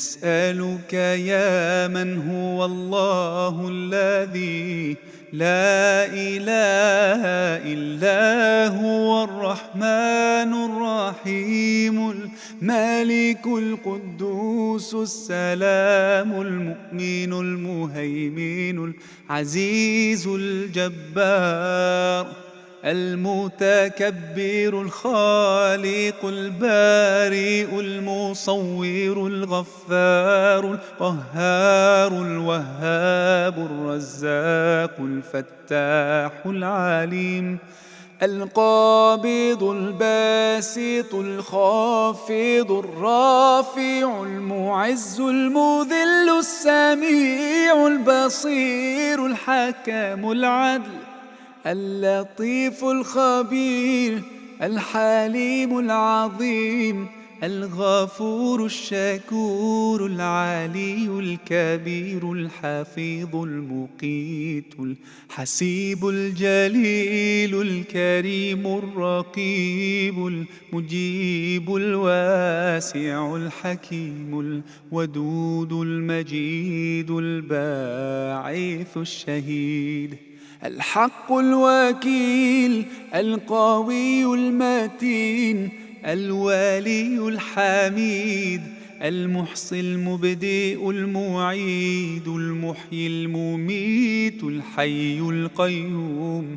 اسألك يا من هو الله الذي لا إله إلا هو الرحمن الرحيم الملك القدوس السلام المؤمن المهيمن العزيز الجبار. المتكبر الخالق البارئ المصور الغفار القهار الوهاب الرزاق الفتاح العليم القابض الباسط الخافض الرافع المعز المذل السميع البصير الحكم العدل اللطيف الخبير الحليم العظيم الغفور الشكور العلي الكبير الحفيظ المقيت الحسيب الجليل الكريم الرقيب المجيب الواسع الحكيم الودود المجيد الباعث الشهيد. الحق الوكيل القوي المتين الوالي الحميد. المحصي المبدئ المعيد المحيي المميت الحي القيوم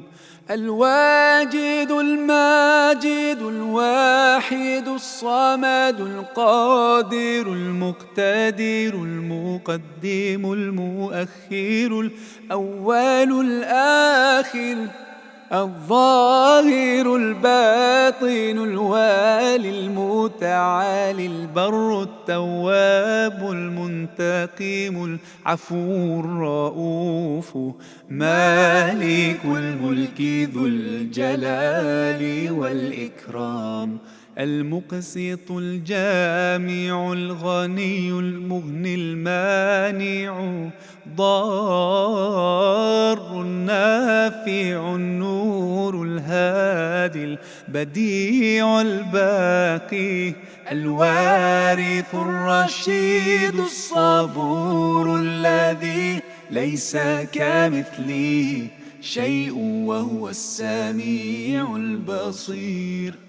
الواجد الماجد الواحد الصمد القادر المقتدر المقدم المؤخر الأول الآخر الظاهر الباطن الوالي المتعالي البر التواب المنتقم العفو الرؤوف مالك الملك ذو الجلال والإكرام المقسط الجامع الغني المغني المانع ضار النافع النور الهادي البديع الباقي الوارث الرشيد الصبور الذي ليس كمثله شيء وهو السميع البصير